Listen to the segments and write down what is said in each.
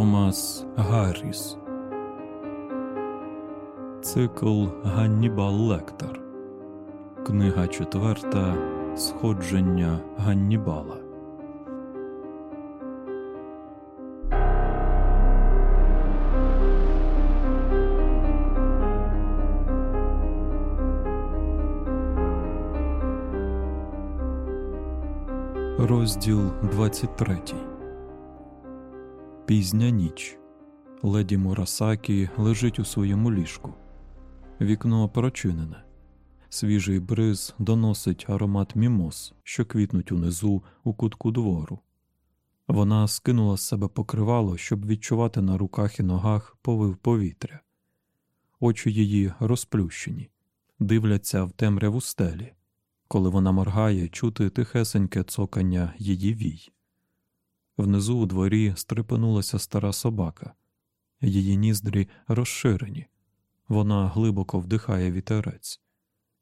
Томас Гарріс. Цикл Ганнібал Лектор Книга четверта. Сходження Ганнібала. Розділ 23 Пізня ніч. Леді Мурасакі лежить у своєму ліжку. Вікно прочинене. Свіжий бриз доносить аромат мімоз, що квітнуть унизу у кутку двору. Вона скинула з себе покривало, щоб відчувати на руках і ногах повив повітря. Очі її розплющені, дивляться в темряву стелі. Коли вона моргає, чути тихесеньке цокання її вій. Внизу у дворі стрепенулася стара собака, її ніздрі розширені, вона глибоко вдихає вітерець.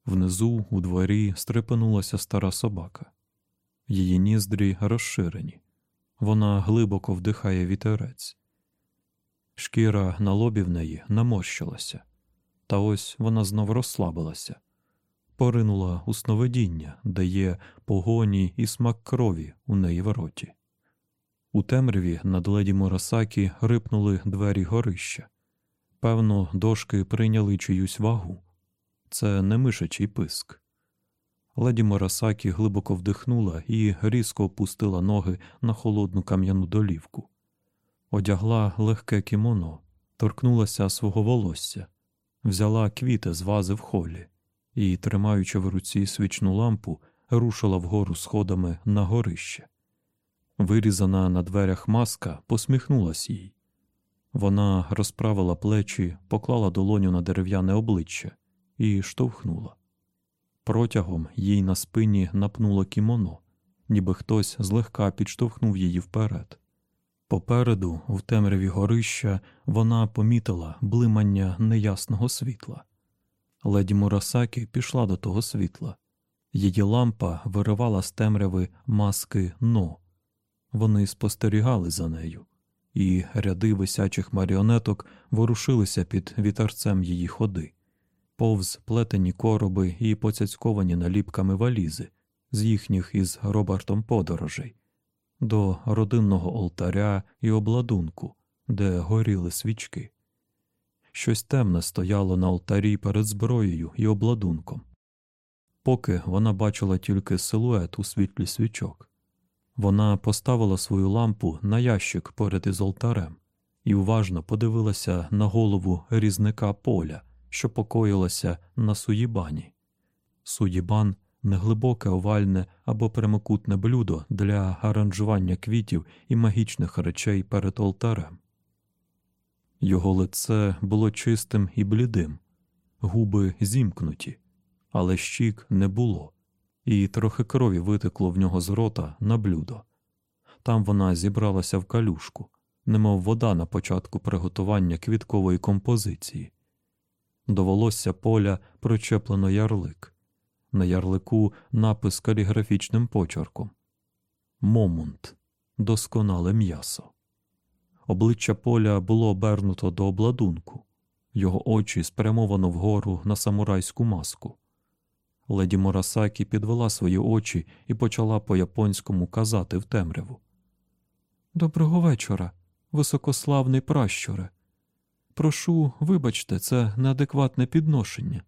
Внизу у дворі стрепенулася стара собака, її ніздрі розширені, вона глибоко вдихає вітерець. Шкіра на лобі в неї наморщилася, та ось вона знов розслабилася, поринула у сновидіння, де є погоні і смак крові у неї в роті. У темряві над леді Мурасакі рипнули двері горища. Певно, дошки прийняли чиюсь вагу. Це не мишачий писк. Леді Мурасакі глибоко вдихнула і різко опустила ноги на холодну кам'яну долівку. Одягла легке кімоно, торкнулася свого волосся, взяла квіти з вази в холі і, тримаючи в руці свічну лампу, рушила вгору сходами на горище. Вирізана на дверях маска посміхнулась їй. Вона розправила плечі, поклала долоню на дерев'яне обличчя і штовхнула. Протягом їй на спині напнуло кімоно, ніби хтось злегка підштовхнув її вперед. Попереду, в темряві горища, вона помітила блимання неясного світла. Леді Мурасакі пішла до того світла. Її лампа виривала з темряви маски но. Вони спостерігали за нею, і ряди висячих маріонеток ворушилися під вітерцем її ходи, повз плетені короби і поцяцьковані наліпками валізи з їхніх із Робертом подорожей, до родинного олтаря і обладунку, де горіли свічки. Щось темне стояло на алтарі перед зброєю і обладунком. Поки вона бачила тільки силует у світлі свічок. Вона поставила свою лампу на ящик поряд із алтарем і уважно подивилася на голову різника поля, що покоїлася на суїбані. Суїбан неглибоке овальне або прямокутне блюдо для аранжування квітів і магічних речей перед алтарем. Його лице було чистим і блідим, губи зімкнуті, але щік не було і трохи крові витекло в нього з рота на блюдо. Там вона зібралася в калюшку, немов вода на початку приготування квіткової композиції. До волосся поля причеплено ярлик, на ярлику напис каліграфічним почерком Момунт досконале м'ясо. Обличчя поля було обернуто до обладунку, його очі спрямовано вгору на самурайську маску. Леді Морасакі підвела свої очі і почала по японському казати в темряву. Доброго вечора, високославний пращуре. Прошу, вибачте, це неадекватне підношення.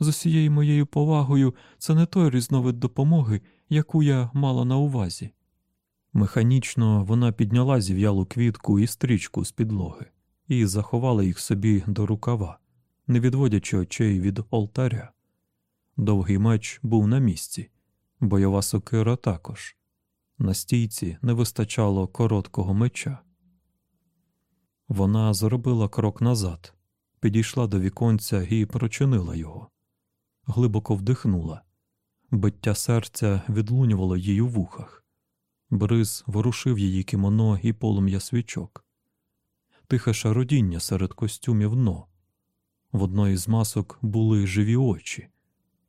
З усією моєю повагою це не той різновид допомоги, яку я мала на увазі. Механічно вона підняла зів'ялу квітку і стрічку з підлоги і заховала їх собі до рукава, не відводячи очей від олтаря. Довгий меч був на місці, бойова сокира також. На стійці не вистачало короткого меча. Вона зробила крок назад, підійшла до віконця і прочинила його, глибоко вдихнула. Биття серця відлунювало їй у вухах. Бриз ворушив її кімоно і полум'я свічок, тихе шародіння серед костюмів но. В одної з масок були живі очі.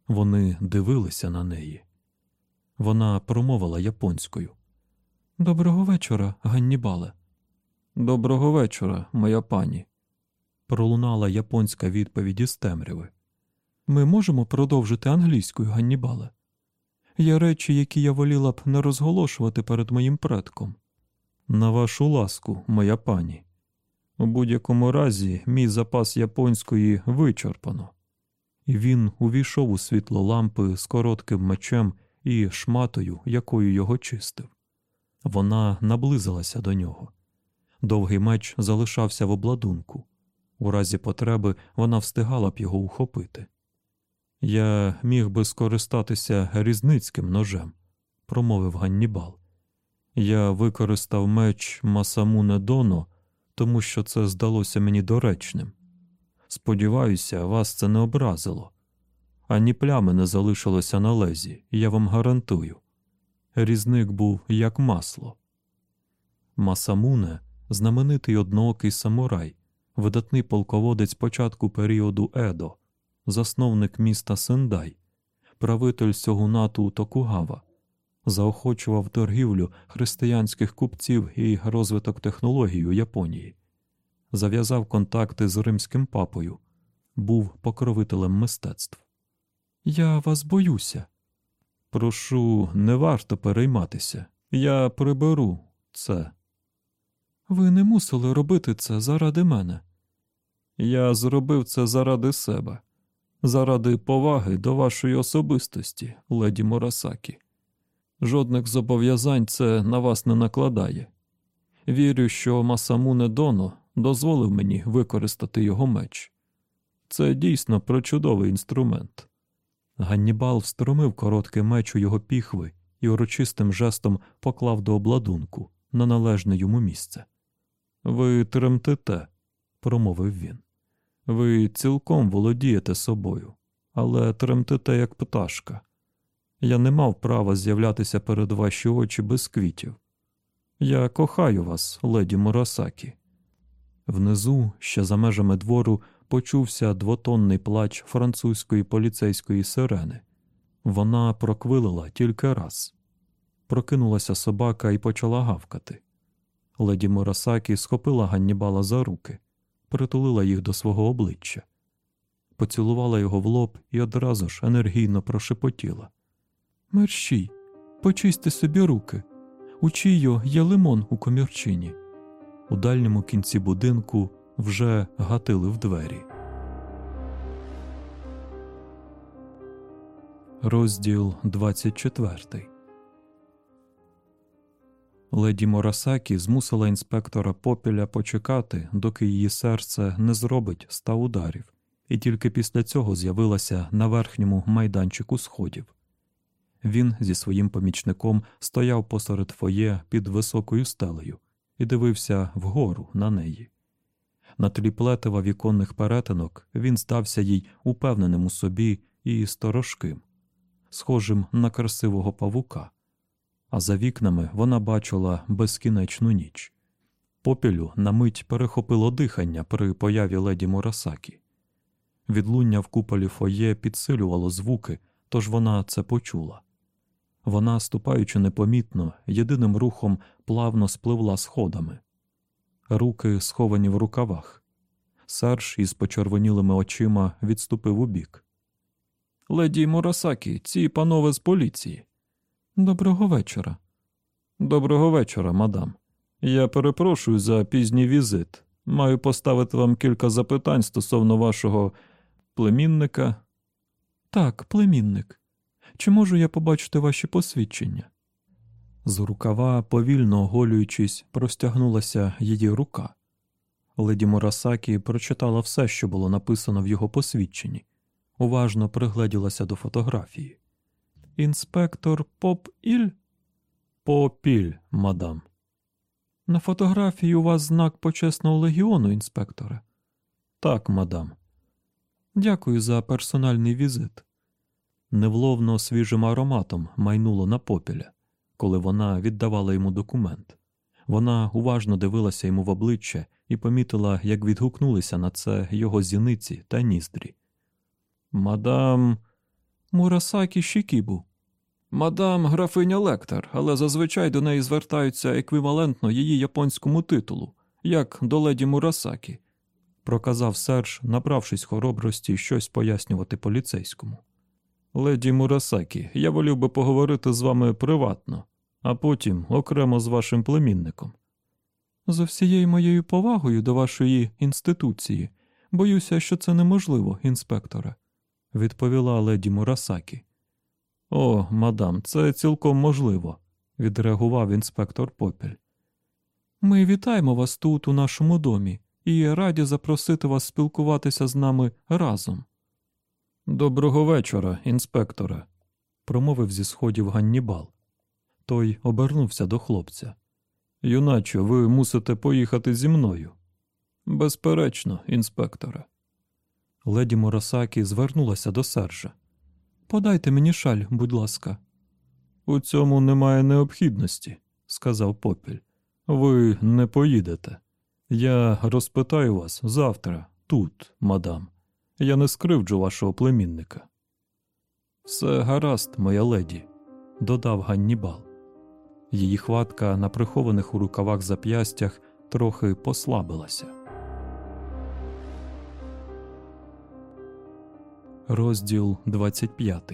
Вони дивилися на неї. Вона промовила японською. Доброго вечора, Ганнібале. Доброго вечора, моя пані. Пролунала японська відповідь із темряви. Ми можемо продовжити англійською, Ганнібале? Є речі, які я воліла б не розголошувати перед моїм предком. На вашу ласку, моя пані. У будь-якому разі, мій запас японської вичерпано. І він увійшов у світло лампи з коротким мечем і шматою, якою його чистив. Вона наблизилася до нього. Довгий меч залишався в обладунку. У разі потреби вона встигала б його ухопити. Я міг би скористатися різницьким ножем, промовив Ганнібал. Я використав меч Масамуне Доно, тому що це здалося мені доречним. Сподіваюся, вас це не образило. Ані плями не залишилося на лезі, я вам гарантую. Різник був як масло. Масамуне знаменитий одноокий самурай, видатний полководець початку періоду Едо, засновник міста Сендай, правитель сьогунату Токугава, заохочував торгівлю християнських купців і розвиток технологій у Японії, зав'язав контакти з римським папою, був покровителем мистецтв. Я вас боюся. Прошу, не варто перейматися. Я приберу це. Ви не мусили робити це заради мене. Я зробив це заради себе, заради поваги до вашої особистості, леді Морасакі. Жодних зобов'язань це на вас не накладає. Вірю, що Масамуне Доно дозволив мені використати його меч. Це дійсно прочудовий інструмент. Ганнібал встромив короткий меч у його піхви і урочистим жестом поклав до обладунку на належне йому місце. Ви тремтите, промовив він. Ви цілком володієте собою, але тремтите як пташка. Я не мав права з'являтися перед ваші очі без квітів. Я кохаю вас, леді Мурасакі. Внизу, ще за межами двору, почувся двотонний плач французької поліцейської сирени. Вона проквилила тільки раз. Прокинулася собака і почала гавкати. Леді Мурасакі схопила Ганнібала за руки, притулила їх до свого обличчя, поцілувала його в лоб і одразу ж енергійно прошепотіла. Мерщій, почисти собі руки. У чийо є лимон у комірчині. У дальньому кінці будинку вже гатили в двері. Розділ 24 Леді Морасакі змусила інспектора попіля почекати, доки її серце не зробить ста ударів, і тільки після цього з'явилася на верхньому майданчику сходів. Він зі своїм помічником стояв посеред фоє під високою стелею і дивився вгору на неї. На тлі плетива віконних перетинок він здався їй упевненим у собі і сторожким, схожим на красивого павука, а за вікнами вона бачила безкінечну ніч. Попілю на мить перехопило дихання при появі леді Мурасакі. Відлуння в куполі фоє підсилювало звуки, тож вона це почула. Вона, ступаючи непомітно, єдиним рухом плавно спливла сходами, руки сховані в рукавах. Серж із почервонілими очима відступив убік. Леді Мурасакі, ці панове з поліції. Доброго вечора. Доброго вечора, мадам. Я перепрошую за пізній візит. Маю поставити вам кілька запитань стосовно вашого племінника. Так, племінник. Чи можу я побачити ваші посвідчення? З рукава, повільно оголюючись, простягнулася її рука. Леді Мурасакі прочитала все, що було написано в його посвідченні, уважно пригледілася до фотографії. Інспектор Поп Іль? Попіль, мадам. На фотографії у вас знак почесного легіону, інспекторе. Так, мадам. Дякую за персональний візит. Невловно свіжим ароматом майнуло на попіля, коли вона віддавала йому документ. Вона уважно дивилася йому в обличчя і помітила, як відгукнулися на це його зіниці та ніздрі. Мадам Мурасакі Шікібу. Мадам графиня Лектор, але зазвичай до неї звертаються еквівалентно її японському титулу як до леді Мурасакі, проказав Серж, набравшись хоробрості щось пояснювати поліцейському. Леді Мурасакі, я волів би поговорити з вами приватно, а потім окремо з вашим племінником. За всією моєю повагою до вашої інституції, боюся, що це неможливо, інспекторе, відповіла леді Мурасакі. О, мадам, це цілком можливо, відреагував інспектор Попіль. Ми вітаємо вас тут, у нашому домі, і раді запросити вас спілкуватися з нами разом. Доброго вечора, інспекторе, промовив зі сходів Ганнібал. Той обернувся до хлопця. Юначе, ви мусите поїхати зі мною. Безперечно, інспекторе. Леді Мурасакі звернулася до Сержа. Подайте мені шаль, будь ласка. У цьому немає необхідності, сказав попіль. Ви не поїдете. Я розпитаю вас завтра, тут, мадам. Я не скривджу вашого племінника. Все гаразд, моя леді, додав Ганнібал. Її хватка на прихованих у рукавах зап'ястях трохи послабилася. Розділ 25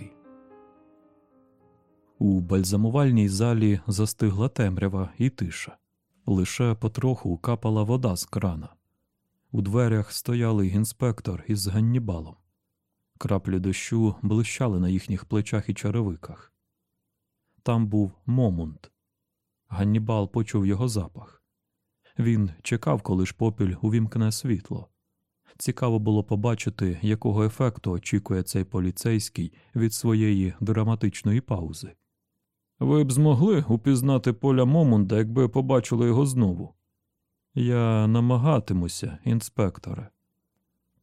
У бальзамувальній залі застигла темрява і тиша. Лише потроху капала вода з крана. У дверях стояли інспектор із Ганнібалом. Краплі дощу блищали на їхніх плечах і черевиках. Там був Момунт. Ганнібал почув його запах. Він чекав, коли ж попіль увімкне світло. Цікаво було побачити, якого ефекту очікує цей поліцейський від своєї драматичної паузи. Ви б змогли упізнати поля Момунда, якби побачили його знову. Я намагатимуся, інспекторе.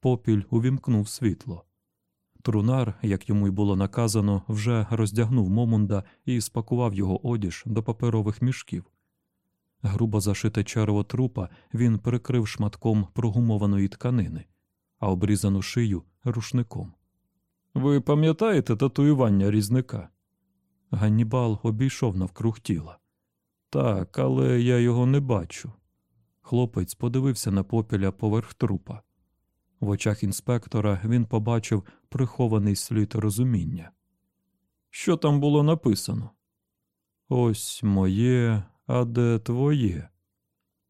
Попіль увімкнув світло. Трунар, як йому й було наказано, вже роздягнув Момунда і спакував його одіж до паперових мішків. Грубо зашите черво трупа він прикрив шматком прогумованої тканини, а обрізану шию рушником. Ви пам'ятаєте татуювання різника? Ганнібал обійшов навкруг тіла. Так, але я його не бачу. Хлопець подивився на попіля поверх трупа. В очах інспектора він побачив прихований слід розуміння. Що там було написано? Ось моє, а де твоє?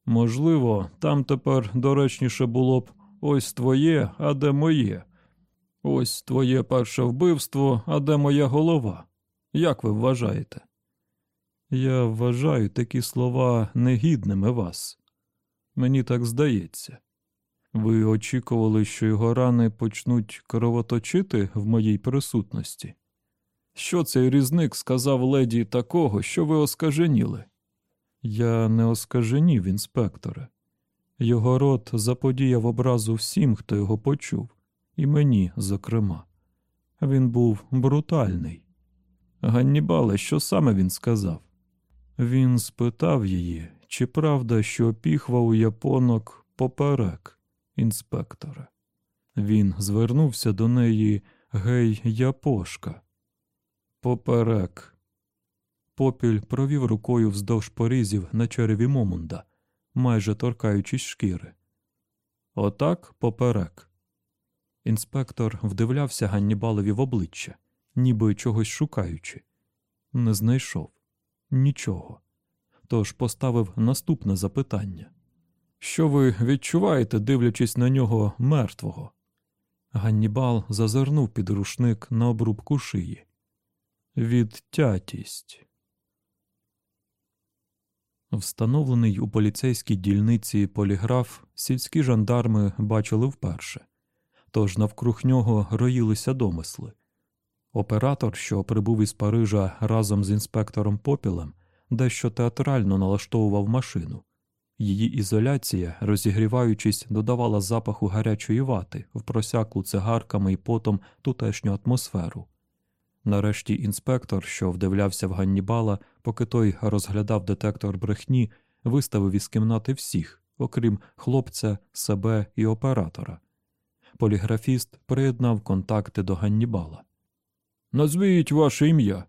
Можливо, там тепер доречніше було б ось твоє, а де моє. Ось твоє перше вбивство, а де моя голова. Як ви вважаєте? Я вважаю такі слова негідними вас. Мені так здається. Ви очікували, що його рани почнуть кровоточити в моїй присутності? Що цей різник сказав леді такого, що ви оскаженіли? Я не оскаженів, інспекторе. Його рот заподіяв образу всім, хто його почув, і мені, зокрема. Він був брутальний. Ганнібале, що саме він сказав? Він спитав її, чи правда, що піхва у японок поперек, інспекторе. Він звернувся до неї гей, япошка. Поперек. Попіль провів рукою вздовж порізів на череві Момунда, майже торкаючись шкіри. Отак поперек. Інспектор вдивлявся Ганнібалові в обличчя, ніби чогось шукаючи. Не знайшов нічого. Тож поставив наступне запитання Що ви відчуваєте, дивлячись на нього мертвого? Ганнібал зазирнув під рушник на обрубку шиї. Відтятість. Встановлений у поліцейській дільниці поліграф сільські жандарми бачили вперше, тож навкруг нього роїлися домисли. Оператор, що прибув із Парижа разом з інспектором Попілем, дещо театрально налаштовував машину. Її ізоляція, розігріваючись, додавала запаху гарячої вати в просяклу цигарками і потом тутешню атмосферу. Нарешті інспектор, що вдивлявся в Ганнібала, поки той розглядав детектор брехні, виставив із кімнати всіх, окрім хлопця, себе і оператора. Поліграфіст приєднав контакти до Ганнібала. Назвіть ваше ім'я,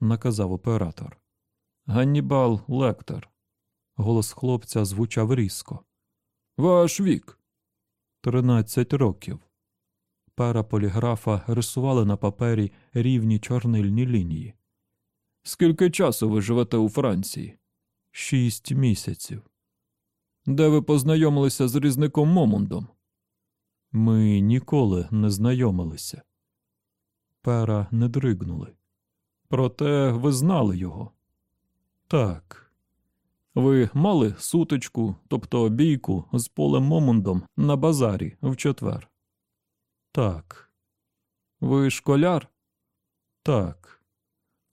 наказав оператор. Ганнібал Лектор. Голос хлопця звучав різко. Ваш вік. Тринадцять років. Пера поліграфа рисували на папері рівні чорнильні лінії. Скільки часу ви живете у Франції? Шість місяців. Де ви познайомилися з різником Момундом? Ми ніколи не знайомилися. Пера не дригнули. Проте ви знали його. Так, Ви мали сутичку, тобто бійку з полем Момундом на базарі в четвер. так, Ви школяр? так,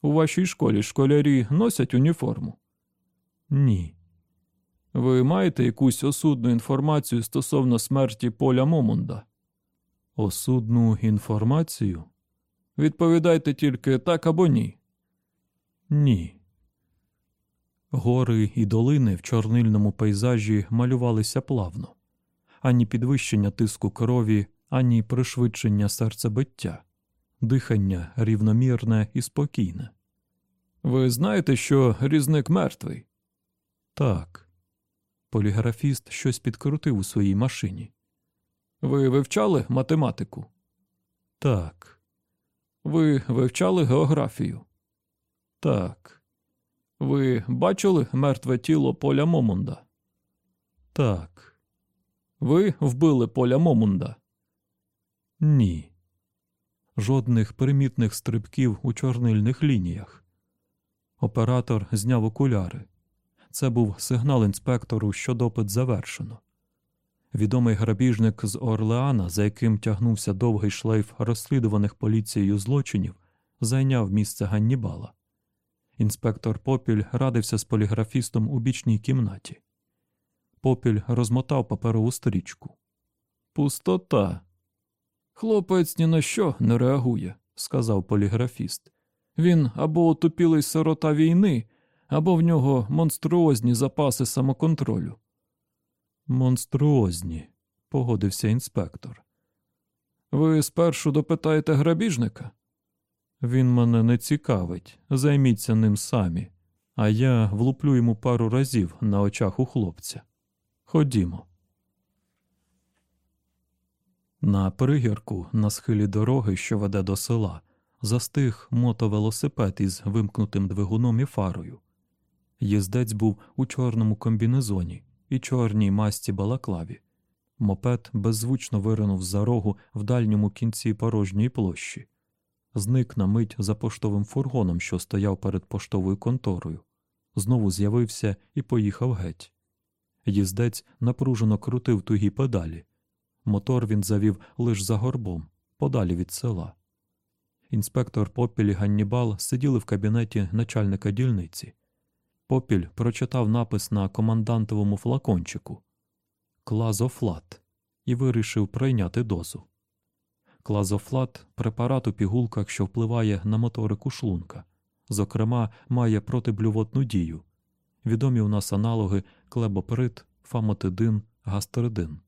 У вашій школі школярі носять уніформу. ні. Ви маєте якусь осудну інформацію стосовно смерті поля Момунда? Осудну інформацію? Відповідайте тільки так або ні. Ні. Гори і долини в чорнильному пейзажі малювалися плавно, ані підвищення тиску крові, ані пришвидшення серцебиття, дихання рівномірне і спокійне. Ви знаєте, що різник мертвий? Так. Поліграфіст щось підкрутив у своїй машині. Ви вивчали математику? Так, Ви вивчали географію? так, Ви бачили мертве тіло поля Момунда? так, Ви вбили поля Момунда? ні. Жодних примітних стрибків у чорнильних лініях. Оператор зняв окуляри. Це був сигнал інспектору, що допит завершено. Відомий грабіжник з Орлеана, за яким тягнувся довгий шлейф розслідуваних поліцією злочинів, зайняв місце Ганнібала. Інспектор Попіль радився з поліграфістом у бічній кімнаті. Попіль розмотав паперову стрічку. Пустота. Хлопець ні на що не реагує, сказав поліграфіст. Він або отупілий сирота війни, або в нього монструозні запаси самоконтролю. Монструозні, погодився інспектор. Ви спершу допитаєте грабіжника? Він мене не цікавить, займіться ним самі, а я влуплю йому пару разів на очах у хлопця. Ходімо. На пригірку на схилі дороги, що веде до села, застиг мотовелосипед із вимкнутим двигуном і фарою. Їздець був у чорному комбінезоні і чорній масті балаклаві. Мопед беззвучно виринув за рогу в дальньому кінці порожньої площі. Зник на мить за поштовим фургоном, що стояв перед поштовою конторою. Знову з'явився і поїхав геть. Їздець напружено крутив тугі педалі. Мотор він завів лиш за горбом, подалі від села. Інспектор Попіль і Ганнібал сиділи в кабінеті начальника дільниці. Попіль прочитав напис на командантовому флакончику Клазофлат і вирішив прийняти дозу. Клазофлат препарат у пігулках, що впливає на моторику шлунка. Зокрема, має протиблювотну дію. Відомі у нас аналоги клебоприт, фамотидин, гастридин.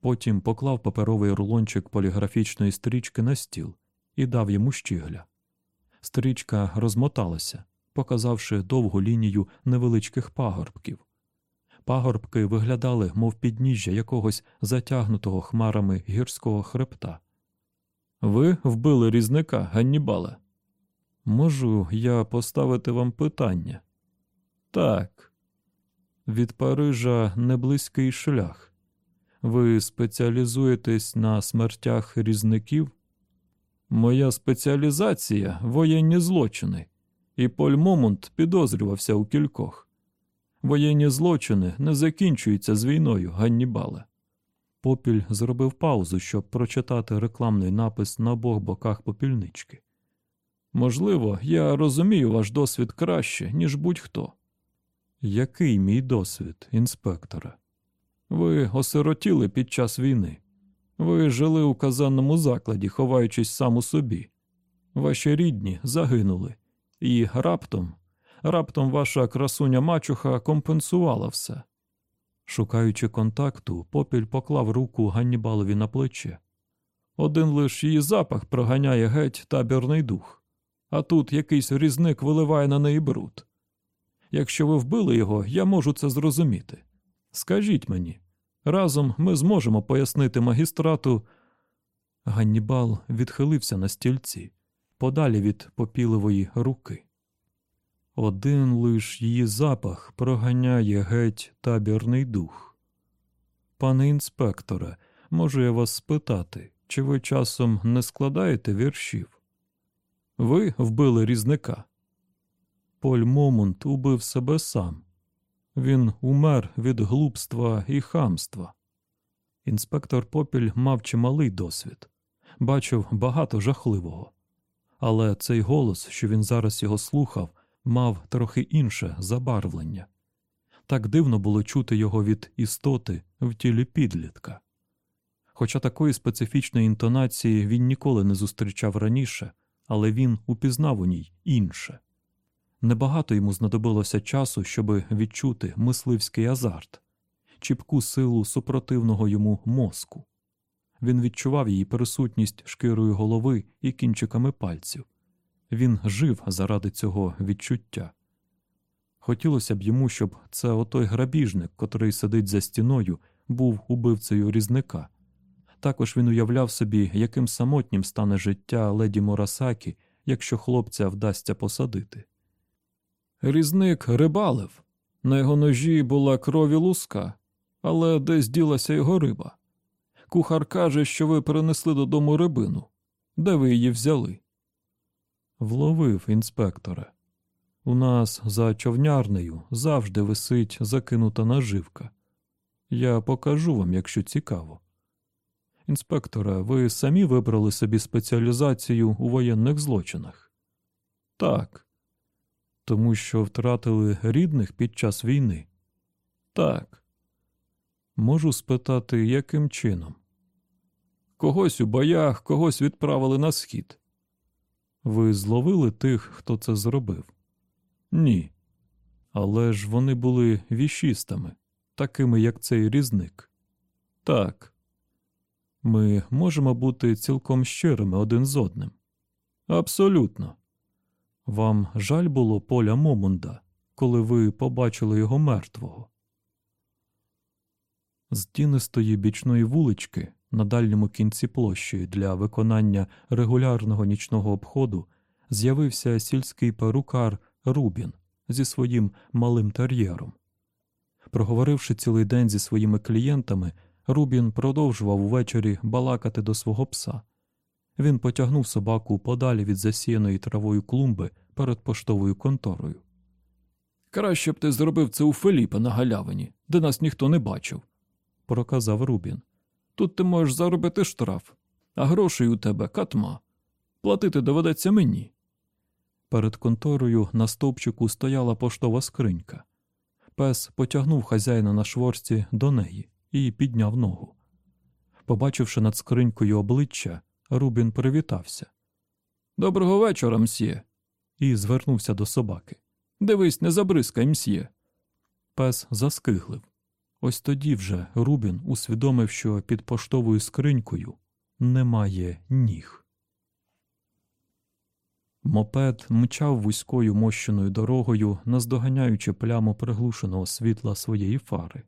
Потім поклав паперовий рулончик поліграфічної стрічки на стіл і дав йому щігля. Стрічка розмоталася, показавши довгу лінію невеличких пагорбків. Пагорбки виглядали, мов підніжжя якогось затягнутого хмарами гірського хребта. Ви вбили різника, Ганнібале? Можу я поставити вам питання? Так. Від Парижа неблизький шлях. Ви спеціалізуєтесь на смертях різників? Моя спеціалізація воєнні злочини, і Поль Момонт підозрювався у кількох. Воєнні злочини не закінчуються з війною, Ганнібале. Попіль зробив паузу, щоб прочитати рекламний напис на обох боках попільнички. Можливо, я розумію ваш досвід краще, ніж будь-хто. Який мій досвід, інспектора? Ви осиротіли під час війни. Ви жили у казанному закладі, ховаючись сам у собі. Ваші рідні загинули, і раптом, раптом ваша красуня мачуха компенсувала все. Шукаючи контакту, попіль поклав руку Ганнібалові на плече. Один лиш її запах проганяє геть табірний дух, а тут якийсь різник виливає на неї бруд. Якщо ви вбили його, я можу це зрозуміти. Скажіть мені, Разом ми зможемо пояснити магістрату. Ганнібал відхилився на стільці, подалі від попіливої руки. Один лиш її запах проганяє геть табірний дух. Пане інспекторе, можу я вас спитати, чи ви часом не складаєте віршів? Ви вбили різника. Поль Момунт убив себе сам. Він умер від глупства і хамства. Інспектор Попіль мав чималий досвід, бачив багато жахливого. Але цей голос, що він зараз його слухав, мав трохи інше забарвлення. Так дивно було чути його від істоти в тілі підлітка. Хоча такої специфічної інтонації він ніколи не зустрічав раніше, але він упізнав у ній інше. Небагато йому знадобилося часу, щоб відчути мисливський азарт, чіпку силу супротивного йому мозку. Він відчував її присутність шкірою голови і кінчиками пальців. Він жив заради цього відчуття. Хотілося б йому, щоб це отой грабіжник, котрий сидить за стіною, був убивцею різника. Також він уявляв собі, яким самотнім стане життя леді Морасакі, якщо хлопця вдасться посадити. Різник рибалив. На його ножі була крові луска, але десь ділася його риба. Кухар каже, що ви принесли додому рибину. Де ви її взяли? Вловив інспекторе. У нас за човнярнею завжди висить закинута наживка. Я покажу вам, якщо цікаво. Інспекторе, ви самі вибрали собі спеціалізацію у воєнних злочинах? Так. Тому що втратили рідних під час війни? Так. Можу спитати, яким чином? Когось у боях, когось відправили на схід. Ви зловили тих, хто це зробив? Ні. Але ж вони були вішістами, такими, як цей різник. Так. Ми можемо бути цілком щирими один з одним. Абсолютно. Вам жаль було поля Момунда, коли ви побачили його мертвого. З тінистої бічної вулички на дальньому кінці площі для виконання регулярного нічного обходу з'явився сільський перукар Рубін зі своїм малим тер'єром. Проговоривши цілий день зі своїми клієнтами, Рубін продовжував увечері балакати до свого пса. Він потягнув собаку подалі від засіяної травою клумби перед поштовою конторою. Краще б ти зробив це у Феліпа на галявині, де нас ніхто не бачив, проказав Рубін. Тут ти можеш заробити штраф, а грошей у тебе катма. Платити доведеться мені. Перед конторою на стовпчику стояла поштова скринька. Пес потягнув хазяїна на шворці до неї і підняв ногу. Побачивши над скринькою обличчя, Рубін привітався. Доброго вечора, мсьє. і звернувся до собаки. Дивись, не забризкай, мсьє. Пес заскиглив. Ось тоді вже Рубін усвідомив, що під поштовою скринькою немає ніг. Мопед мчав вузькою мощеною дорогою, наздоганяючи пляму приглушеного світла своєї фари.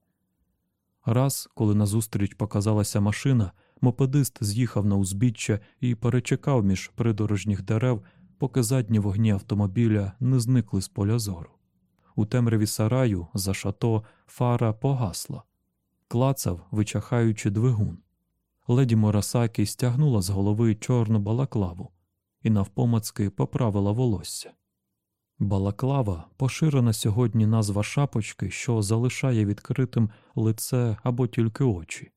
Раз, коли назустріч показалася машина, мопедист з'їхав на узбіччя і перечекав між придорожніх дерев, поки задні вогні автомобіля не зникли з поля зору. У темряві сараю за шато фара погасла, клацав, вичахаючи двигун. Леді Морасакі стягнула з голови чорну балаклаву і навпомацки поправила волосся. Балаклава поширена сьогодні назва шапочки, що залишає відкритим лице або тільки очі,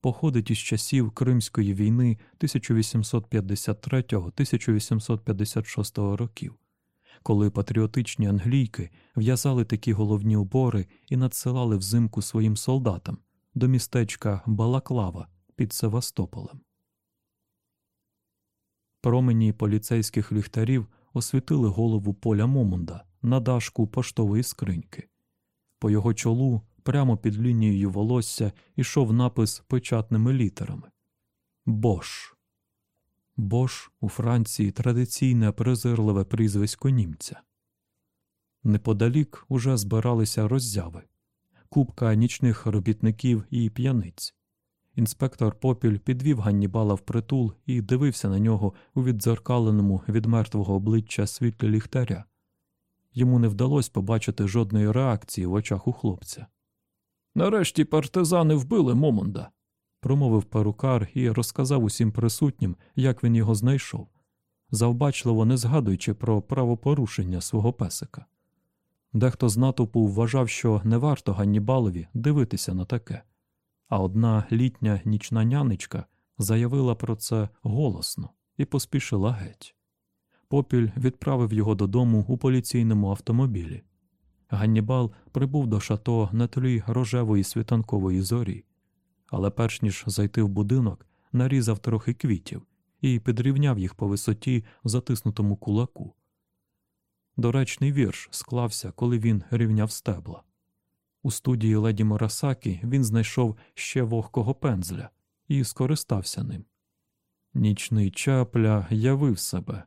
походить із часів Кримської війни 1853-1856 років, коли патріотичні англійки в'язали такі головні убори і надсилали взимку своїм солдатам до містечка Балаклава під Севастополем. Промені поліцейських ліхтарів освітили голову поля Момунда на дашку поштової скриньки. По його чолу, прямо під лінією волосся, ішов напис печатними літерами Бош. Бош у Франції традиційне презирливе прізвисько німця. Неподалік уже збиралися роззяви. купка нічних робітників і п'яниць. Інспектор Попіль підвів Ганнібала в притул і дивився на нього у віддзеркаленому від мертвого обличчя світлі ліхтаря. Йому не вдалося побачити жодної реакції в очах у хлопця. Нарешті партизани вбили Момонда, промовив перукар і розказав усім присутнім, як він його знайшов, завбачливо не згадуючи про правопорушення свого песика. Дехто з натовпу вважав, що не варто Ганнібалові дивитися на таке, а одна літня нічна нянечка заявила про це голосно і поспішила геть. Попіль відправив його додому у поліційному автомобілі. Ганнібал прибув до шато на тлі рожевої світанкової зорі, але перш ніж зайти в будинок, нарізав трохи квітів і підрівняв їх по висоті в затиснутому кулаку. Доречний вірш склався, коли він рівняв стебла. У студії леді Морасакі він знайшов ще вогкого пензля і скористався ним. Нічний чапля явив себе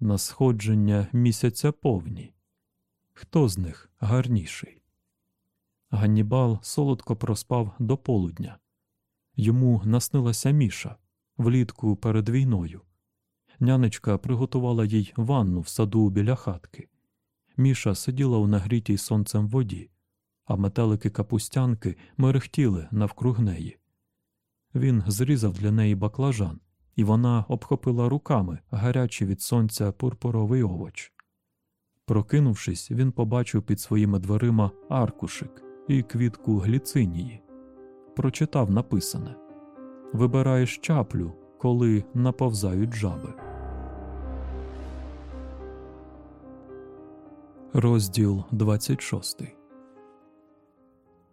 на сходження місяця повні. Хто з них гарніший? Ганнібал солодко проспав до полудня. Йому наснилася міша влітку перед війною. Нянечка приготувала їй ванну в саду біля хатки. Міша сиділа у нагрітій сонцем воді, а метелики капустянки мерехтіли навкруг неї. Він зрізав для неї баклажан, і вона обхопила руками гарячий від сонця пурпуровий овоч. Прокинувшись, він побачив під своїми дверима аркушик і квітку гліцинії. Прочитав написане Вибираєш чаплю, коли наповзають жаби. Розділ 26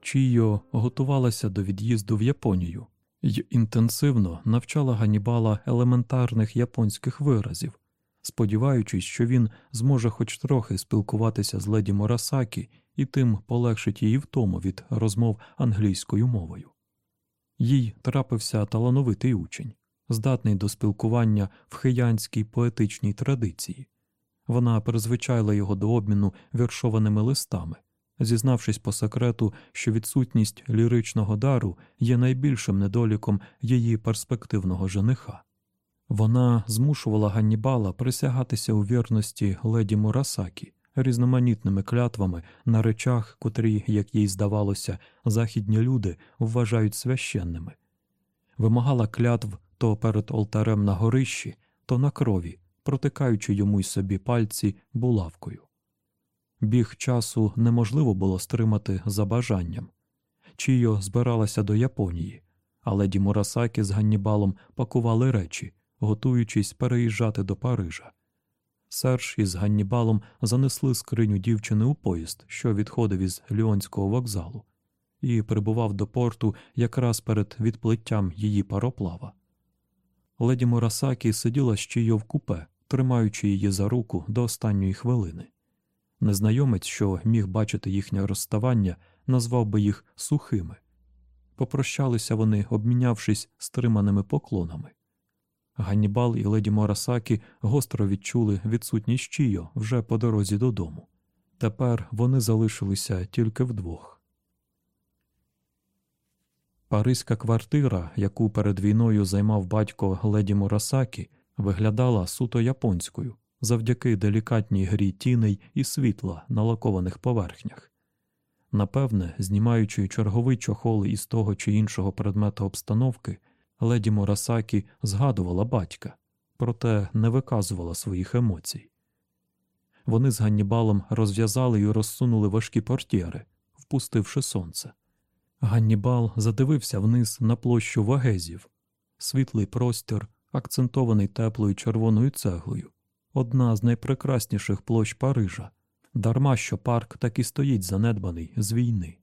Чійо готувалася до від'їзду в Японію й інтенсивно навчала Ганібала елементарних японських виразів, сподіваючись, що він зможе хоч трохи спілкуватися з леді Морасакі і тим полегшить її втому від розмов англійською мовою. Їй трапився талановитий учень, здатний до спілкування в хиянській поетичній традиції. Вона призвичайла його до обміну віршованими листами, зізнавшись по секрету, що відсутність ліричного дару є найбільшим недоліком її перспективного жениха. Вона змушувала Ганнібала присягатися у вірності леді Мурасакі різноманітними клятвами на речах, котрі, як їй здавалося, західні люди вважають священними, вимагала клятв то перед олтарем на горищі, то на крові, протикаючи йому й собі пальці булавкою. Біг часу неможливо було стримати за бажанням. Чійо збиралася до Японії, а леді Мурасакі з Ганнібалом пакували речі, готуючись переїжджати до Парижа. Серж із Ганнібалом занесли скриню дівчини у поїзд, що відходив із Ліонського вокзалу, і прибував до порту якраз перед відплиттям її пароплава. Леді Мурасакі сиділа з Чійо в купе, тримаючи її за руку до останньої хвилини. Незнайомець, що міг бачити їхнє розставання, назвав би їх сухими. Попрощалися вони, обмінявшись стриманими поклонами. Ганнібал і леді Морасакі гостро відчули відсутність Чійо вже по дорозі додому. Тепер вони залишилися тільки вдвох. Паризька квартира, яку перед війною займав батько леді Мурасакі, виглядала суто японською завдяки делікатній грі тіней і світла на лакованих поверхнях. Напевне, знімаючи черговий чохол із того чи іншого предмета обстановки, леді Мурасакі згадувала батька, проте не виказувала своїх емоцій. Вони з Ганнібалом розв'язали і розсунули важкі портєри, впустивши сонце. Ганнібал задивився вниз на площу вагезів, світлий простір, акцентований теплою червоною цеглою, одна з найпрекрасніших площ Парижа, дарма що парк так і стоїть занедбаний з війни.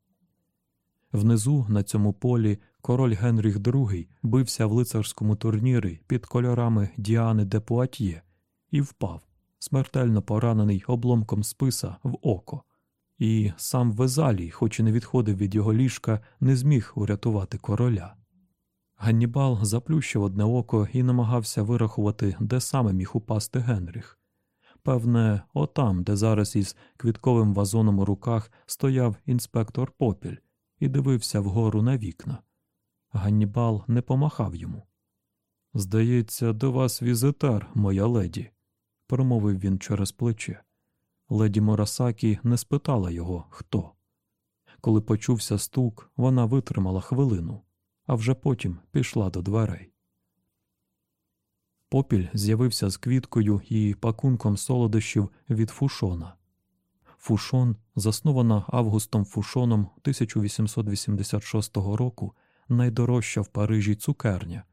Внизу, на цьому полі, король Генріх II бився в лицарському турнірі під кольорами Діани де Пуатьє і впав, смертельно поранений обломком списа в око. І сам Везалій, хоч і не відходив від його ліжка, не зміг урятувати короля. Ганнібал заплющив одне око і намагався вирахувати, де саме міг упасти Генріх. Певне, отам, де зараз із квітковим вазоном у руках стояв інспектор Попіль і дивився вгору на вікна. Ганнібал не помахав йому. Здається, до вас візитар, моя леді, промовив він через плече. Леді Морасакі не спитала його, хто. Коли почувся стук, вона витримала хвилину, а вже потім пішла до дверей. Попіль з'явився з квіткою і пакунком солодощів від фушона. Фушон, заснована Августом Фушоном 1886 року, найдорожча в Парижі цукерня,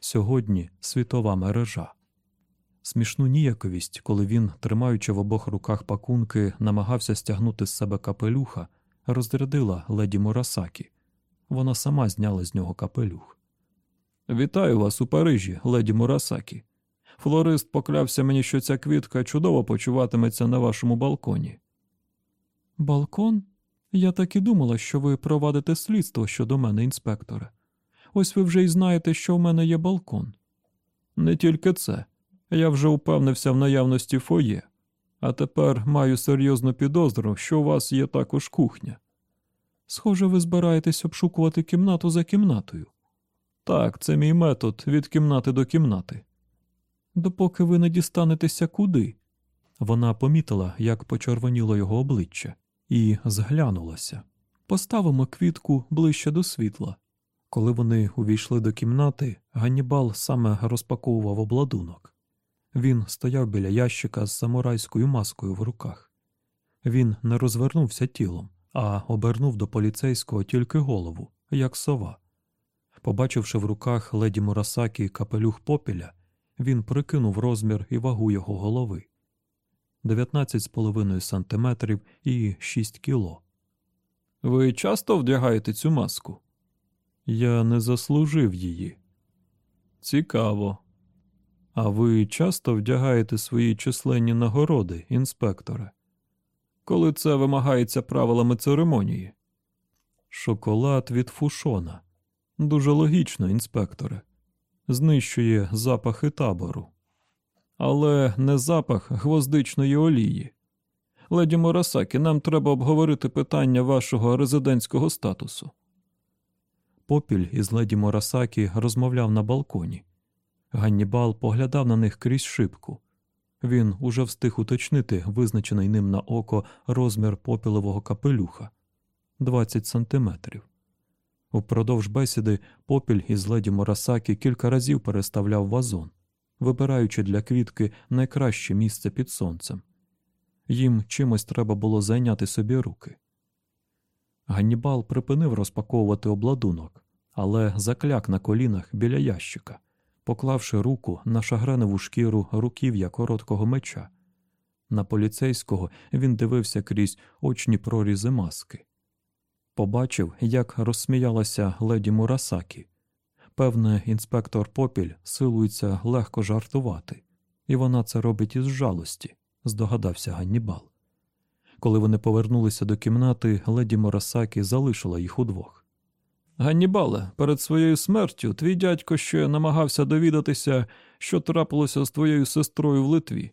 сьогодні світова мережа. Смішну ніяковість, коли він, тримаючи в обох руках пакунки, намагався стягнути з себе капелюха, розрядила леді Мурасакі. Вона сама зняла з нього капелюх. Вітаю вас у Парижі, леді Мурасакі. Флорист поклявся мені, що ця квітка чудово почуватиметься на вашому балконі. Балкон? Я так і думала, що ви провадите слідство щодо мене, інспекторе. Ось ви вже й знаєте, що в мене є балкон. Не тільки це. Я вже упевнився в наявності фоє, а тепер маю серйозну підозру, що у вас є також кухня. Схоже, ви збираєтесь обшукувати кімнату за кімнатою. Так, це мій метод від кімнати до кімнати. Допоки ви не дістанетеся куди. Вона помітила, як почервоніло його обличчя, і зглянулася. Поставимо квітку ближче до світла. Коли вони увійшли до кімнати, Ганнібал саме розпаковував обладунок. Він стояв біля ящика з самурайською маскою в руках. Він не розвернувся тілом, а обернув до поліцейського тільки голову, як сова. Побачивши в руках леді Мурасакі капелюх попіля, він прикинув розмір і вагу його голови 19,5 сантиметрів і 6 кіло. Ви часто вдягаєте цю маску? Я не заслужив її. Цікаво. А ви часто вдягаєте свої численні нагороди, інспекторе? Коли це вимагається правилами церемонії? Шоколад від фушона. Дуже логічно, інспекторе. Знищує запахи табору. Але не запах гвоздичної олії. Леді Морасакі, нам треба обговорити питання вашого резидентського статусу. Попіль із леді Морасакі розмовляв на балконі. Ганнібал поглядав на них крізь шибку. Він уже встиг уточнити визначений ним на око розмір попілового капелюха 20 сантиметрів. Упродовж бесіди попіль із леді Морасакі кілька разів переставляв вазон, вибираючи для квітки найкраще місце під сонцем. Їм чимось треба було зайняти собі руки. Ганнібал припинив розпаковувати обладунок, але закляк на колінах біля ящика, поклавши руку на шагреневу шкіру руків'я короткого меча. На поліцейського він дивився крізь очні прорізи маски. Побачив, як розсміялася леді Мурасакі. Певне, інспектор Попіль силується легко жартувати, і вона це робить із жалості, здогадався Ганнібал. Коли вони повернулися до кімнати, леді Морасакі залишила їх удвох. Ганнібале, перед своєю смертю твій дядько ще намагався довідатися, що трапилося з твоєю сестрою в Литві.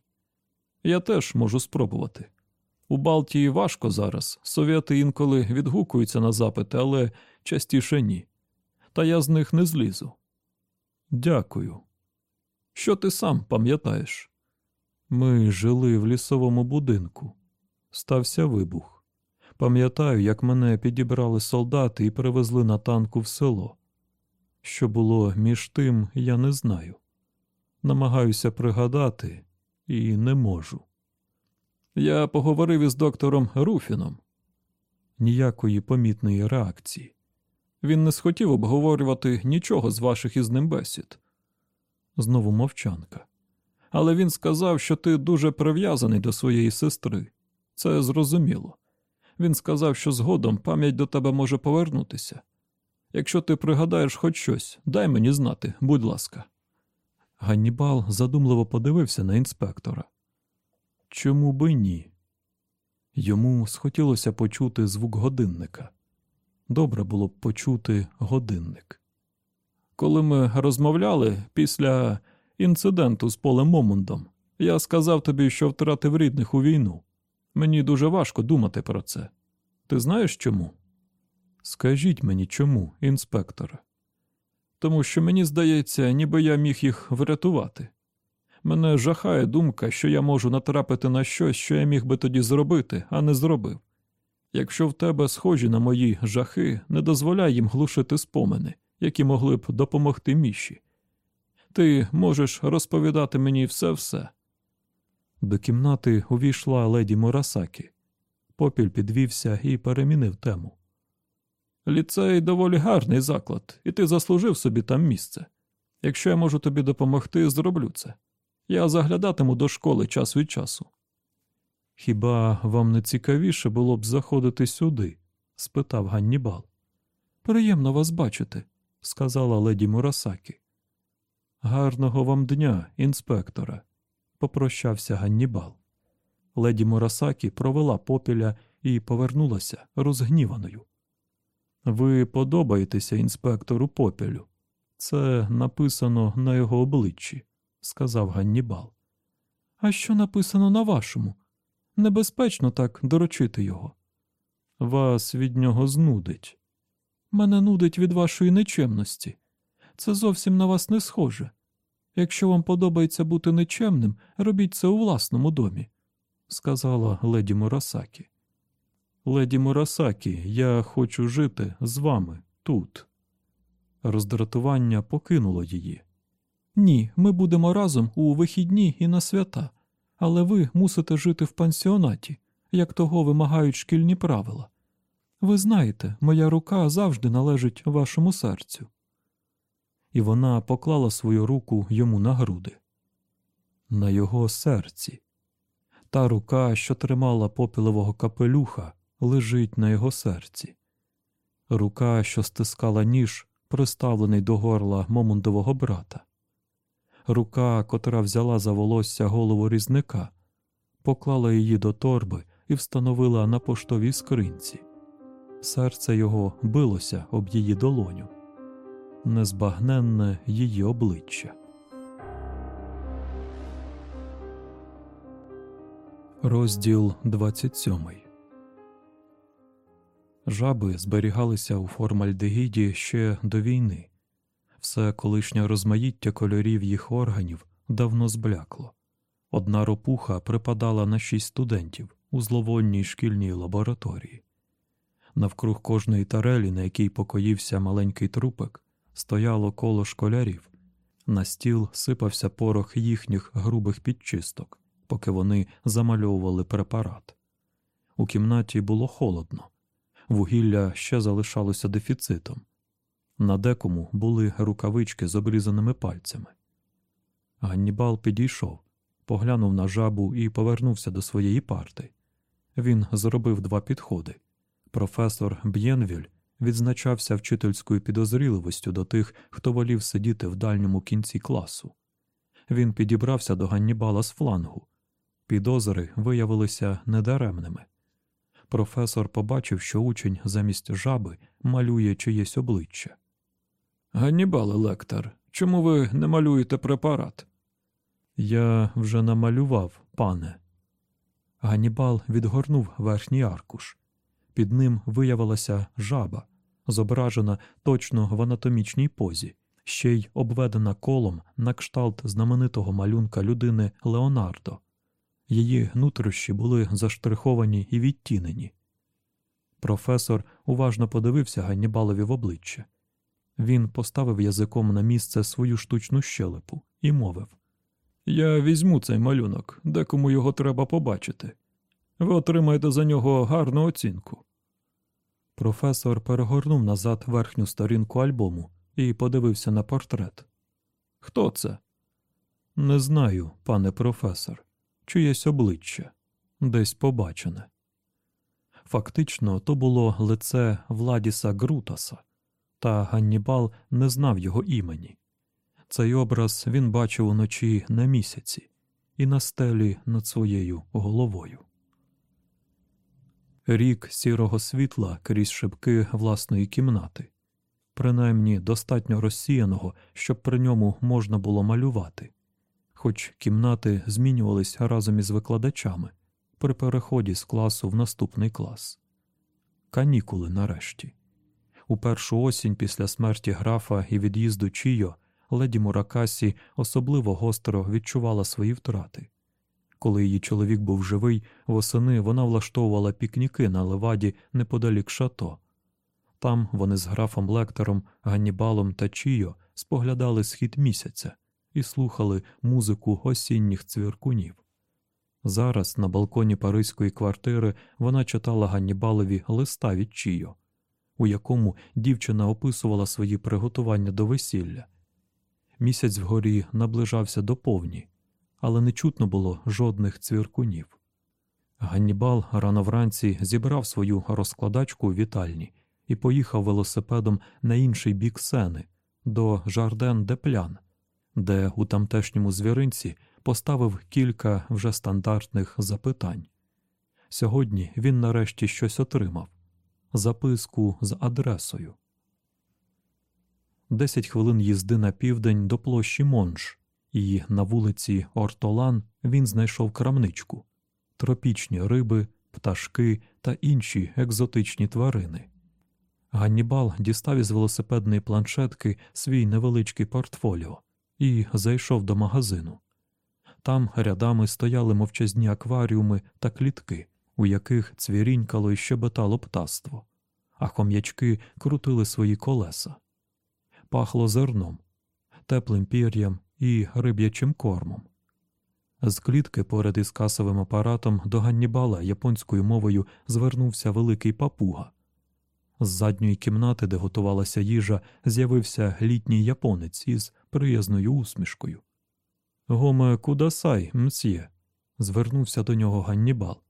Я теж можу спробувати. У Балтії важко зараз. Совєти інколи відгукуються на запити, але частіше ні. Та я з них не злізу. Дякую. Що ти сам пам'ятаєш? Ми жили в лісовому будинку. Стався вибух. Пам'ятаю, як мене підібрали солдати і привезли на танку в село. Що було між тим, я не знаю. Намагаюся пригадати і не можу. Я поговорив із доктором Руфіном. Ніякої помітної реакції. Він не схотів обговорювати нічого з ваших із ним бесід. Знову мовчанка. Але він сказав, що ти дуже прив'язаний до своєї сестри. Це зрозуміло. Він сказав, що згодом пам'ять до тебе може повернутися. Якщо ти пригадаєш хоч щось, дай мені знати, будь ласка. Ганнібал задумливо подивився на інспектора. Чому би ні? Йому схотілося почути звук годинника. Добре було б почути годинник. Коли ми розмовляли після інциденту з Полем Момундом, я сказав тобі, що втратив рідних у війну. Мені дуже важко думати про це. Ти знаєш чому? Скажіть мені чому, інспекторе? Тому що мені здається, ніби я міг їх врятувати. Мене жахає думка, що я можу натрапити на щось, що я міг би тоді зробити, а не зробив. Якщо в тебе схожі на мої жахи, не дозволяй їм глушити спомини, які могли б допомогти міші. Ти можеш розповідати мені все-все. До кімнати увійшла леді Мурасакі. Попіль підвівся і перемінив тему. Ліцей доволі гарний заклад, і ти заслужив собі там місце. Якщо я можу тобі допомогти, зроблю це. Я заглядатиму до школи час від часу. Хіба вам не цікавіше було б заходити сюди? спитав Ганнібал. Приємно вас бачити, сказала леді Мурасакі. Гарного вам дня, інспектора, попрощався Ганнібал. Леді Мурасакі провела попіля і повернулася розгніваною. Ви подобаєтеся інспектору попелю. Це написано на його обличчі, сказав Ганнібал. А що написано на вашому? Небезпечно так доручити його. Вас від нього знудить. Мене нудить від вашої нечемності. Це зовсім на вас не схоже. Якщо вам подобається бути нечемним, робіть це у власному домі, сказала леді Мурасакі. Леді Мурасакі, я хочу жити з вами тут. Роздратування покинуло її. Ні, ми будемо разом у вихідні і на свята, але ви мусите жити в пансіонаті, як того вимагають шкільні правила. Ви знаєте, моя рука завжди належить вашому серцю. І вона поклала свою руку йому на груди. На його серці. Та рука, що тримала попілового капелюха, лежить на його серці. Рука, що стискала ніж, приставлений до горла Момундового брата. Рука, котра взяла за волосся голову різника, поклала її до торби і встановила на поштовій скринці. Серце його билося об її долоню, незбагненне її обличчя. Розділ 27 Жаби зберігалися у формальдегіді ще до війни. Все колишнє розмаїття кольорів їх органів давно зблякло. Одна ропуха припадала на шість студентів у зловонній шкільній лабораторії. Навкруг кожної тарелі, на якій покоївся маленький трупик, стояло коло школярів. На стіл сипався порох їхніх грубих підчисток, поки вони замальовували препарат. У кімнаті було холодно, вугілля ще залишалося дефіцитом. На декому були рукавички з обрізаними пальцями. Ганнібал підійшов, поглянув на жабу і повернувся до своєї парти. Він зробив два підходи. Професор Б'єнвіль відзначався вчительською підозріливостю до тих, хто волів сидіти в дальньому кінці класу. Він підібрався до Ганнібала з флангу. Підозри виявилися недаремними. Професор побачив, що учень замість жаби малює чиєсь обличчя. Ганнібале лектор, чому ви не малюєте препарат? Я вже намалював, пане. Ганнібал відгорнув верхній аркуш. Під ним виявилася жаба, зображена точно в анатомічній позі, ще й обведена колом на кшталт знаменитого малюнка людини Леонардо. Її нутрощі були заштриховані і відтінені. Професор уважно подивився Ганнібалові в обличчя. Він поставив язиком на місце свою штучну щелепу і мовив Я візьму цей малюнок, декому його треба побачити. Ви отримаєте за нього гарну оцінку. Професор перегорнув назад верхню сторінку альбому і подивився на портрет. Хто це? Не знаю, пане професор, чиєсь обличчя, десь побачене. Фактично, то було лице Владіса Грутаса, та Ганнібал не знав його імені. Цей образ він бачив уночі на місяці і на стелі над своєю головою. Рік сірого світла крізь шибки власної кімнати, принаймні достатньо розсіяного, щоб при ньому можна було малювати, хоч кімнати змінювались разом із викладачами при переході з класу в наступний клас. Канікули нарешті. У першу осінь після смерті графа і від'їзду Чійо леді Муракасі особливо гостро відчувала свої втрати. Коли її чоловік був живий, восени вона влаштовувала пікніки на леваді неподалік шато. Там вони з графом Лектором, Ганнібалом та Чійо споглядали схід місяця і слухали музику осінніх цвіркунів. Зараз на балконі паризької квартири вона читала Ганнібалові листа від Чійо, у якому дівчина описувала свої приготування до весілля. Місяць вгорі наближався до повні, але не чутно було жодних цвіркунів. Ганнібал рано вранці зібрав свою розкладачку у вітальні і поїхав велосипедом на інший бік сени до Жарден де Плян, де у тамтешньому звіринці поставив кілька вже стандартних запитань. Сьогодні він нарешті щось отримав записку з адресою. Десять хвилин їзди на південь до площі Монж, і на вулиці Ортолан він знайшов крамничку, тропічні риби, пташки та інші екзотичні тварини. Ганнібал дістав із велосипедної планшетки свій невеличкий портфоліо і зайшов до магазину. Там рядами стояли мовчазні акваріуми та клітки, у яких цвірінькало і щебетало птаство, а хом'ячки крутили свої колеса. Пахло зерном, теплим пір'ям і риб'ячим кормом. З клітки поряд із касовим апаратом до Ганнібала японською мовою звернувся великий папуга. З задньої кімнати, де готувалася їжа, з'явився літній японець із приязною усмішкою. Гоме кудасай, мсьє, звернувся до нього Ганнібал.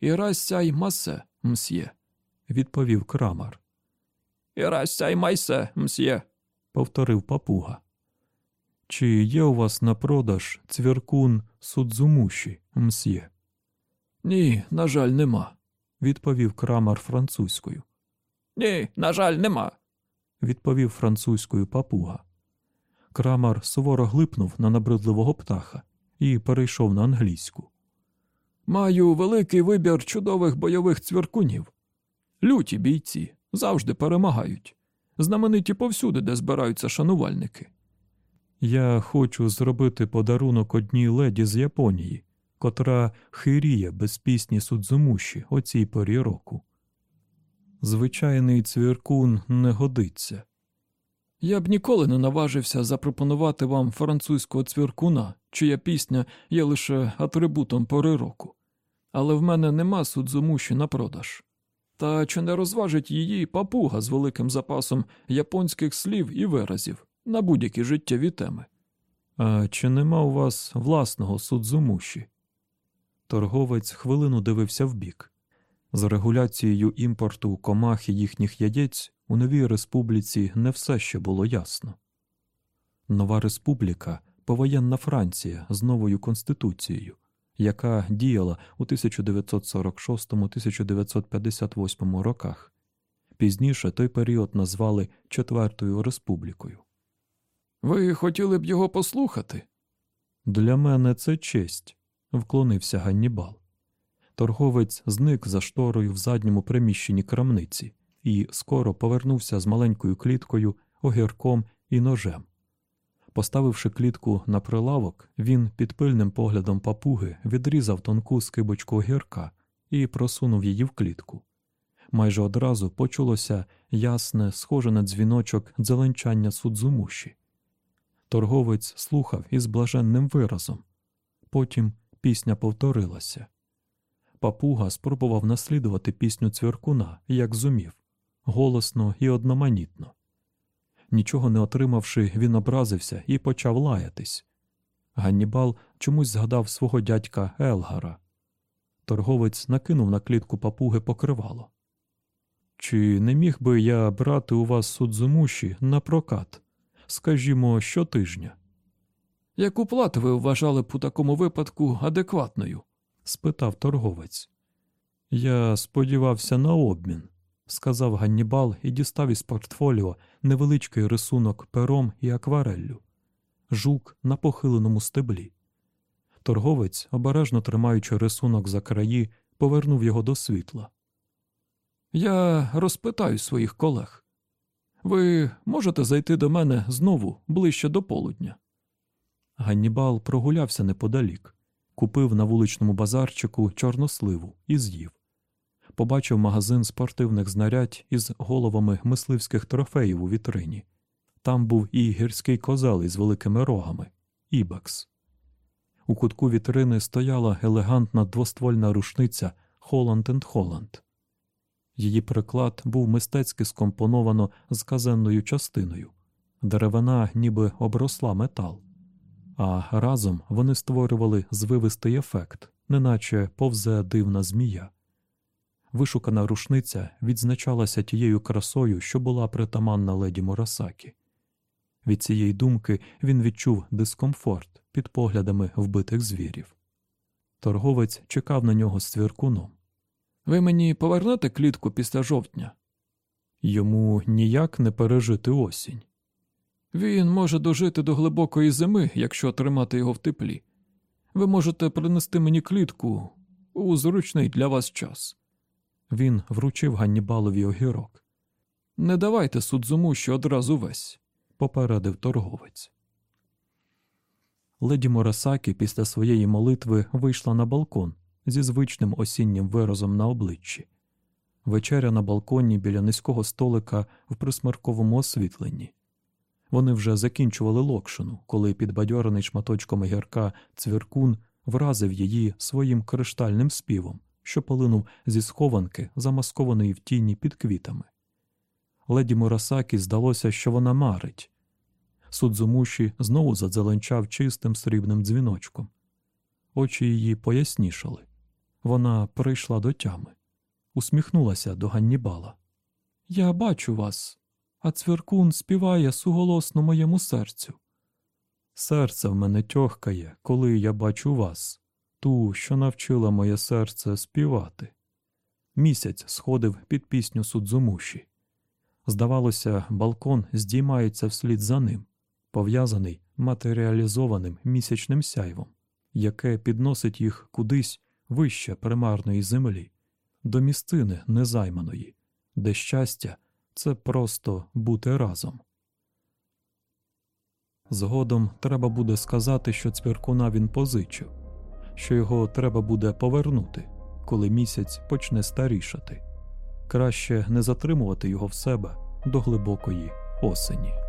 Ірасяй масе, мсьє, відповів крамар. Ірасяй майсе, мсьє, повторив папуга. Чи є у вас на продаж цвіркун судзумуші, мсьє? Ні, на жаль, нема, відповів крамар французькою. Ні, на жаль, нема, відповів французькою папуга. Крамар суворо глипнув на набридливого птаха і перейшов на англійську. Маю великий вибір чудових бойових цвіркунів. Люті бійці завжди перемагають, знамениті повсюди, де збираються шанувальники. Я хочу зробити подарунок одній леді з Японії, котра хиріє без пісні Судзумуші о цій порі року. Звичайний цвіркун не годиться. Я б ніколи не наважився запропонувати вам французького цвіркуна, чия пісня є лише атрибутом пори року, але в мене нема судзумуші на продаж. Та чи не розважить її папуга з великим запасом японських слів і виразів на будь-які життєві теми? А чи нема у вас власного судзумуші? Торговець хвилину дивився вбік. З регуляцією імпорту комах і їхніх яєць у новій республіці не все ще було ясно. Нова республіка повоєнна Франція з новою конституцією, яка діяла у 1946-1958 роках. Пізніше той період назвали Четвертою республікою. Ви хотіли б його послухати? Для мене це честь, вклонився Ганнібал. Торговець зник за шторою в задньому приміщенні крамниці і скоро повернувся з маленькою кліткою, огірком і ножем. Поставивши клітку на прилавок, він під пильним поглядом папуги відрізав тонку скибочку огірка і просунув її в клітку. Майже одразу почулося ясне, схоже на дзвіночок дзеленчання судзумуші. Торговець слухав із блаженним виразом. Потім пісня повторилася. Папуга спробував наслідувати пісню цвіркуна, як зумів, голосно і одноманітно. Нічого не отримавши, він образився і почав лаятись. Ганнібал чомусь згадав свого дядька Елгара. Торговець накинув на клітку папуги покривало. Чи не міг би я брати у вас судзумуші на прокат, скажімо, щотижня? Яку плату ви вважали б у такому випадку адекватною? спитав торговець. Я сподівався на обмін, сказав Ганнібал і дістав із портфоліо невеличкий рисунок пером і аквареллю, жук на похиленому стеблі. Торговець, обережно тримаючи рисунок за краї, повернув його до світла. Я розпитаю своїх колег, Ви можете зайти до мене знову ближче до полудня. Ганнібал прогулявся неподалік, купив на вуличному базарчику чорносливу і з'їв. Побачив магазин спортивних знарядь із головами мисливських трофеїв у вітрині. Там був і гірський козел із великими рогами Ібекс. У кутку вітрини стояла елегантна двоствольна рушниця Холланд енд Холланд. Її приклад був мистецьки скомпоновано з казенною частиною. Деревина ніби обросла метал, а разом вони створювали звивистий ефект, неначе повзе дивна змія. Вишукана рушниця відзначалася тією красою, що була притаманна леді Мурасакі. Від цієї думки він відчув дискомфорт під поглядами вбитих звірів. Торговець чекав на нього з цвіркуном. Ви мені повернете клітку після жовтня? Йому ніяк не пережити осінь. Він може дожити до глибокої зими, якщо тримати його в теплі. Ви можете принести мені клітку у зручний для вас час. Він вручив Ганнібалові огірок. Не давайте Судзуму, що одразу весь, попередив торговець. Леді Морасакі після своєї молитви вийшла на балкон зі звичним осіннім виразом на обличчі. Вечеря на балконі біля низького столика в присмарковому освітленні. Вони вже закінчували локшину, коли підбадьорений шматочком гірка цвіркун вразив її своїм криштальним співом, що полинув зі схованки, замаскованої в тіні під квітами. Леді Мурасакі здалося, що вона марить. Судзумуші знову задзеленчав чистим срібним дзвіночком. Очі її пояснішали. Вона прийшла до тями, усміхнулася до Ганнібала. Я бачу вас, а цвіркун співає суголосно моєму серцю. Серце в мене тьохкає, коли я бачу вас, ту, що навчила моє серце співати. Місяць сходив під пісню Судзумуші. Здавалося, балкон здіймається вслід за ним, пов'язаний матеріалізованим місячним сяйвом, яке підносить їх кудись вище примарної землі, до місцини незайманої, де щастя це просто бути разом. Згодом треба буде сказати, що цвіркуна він позичив, що його треба буде повернути, коли місяць почне старішати. Краще не затримувати його в себе до глибокої осені.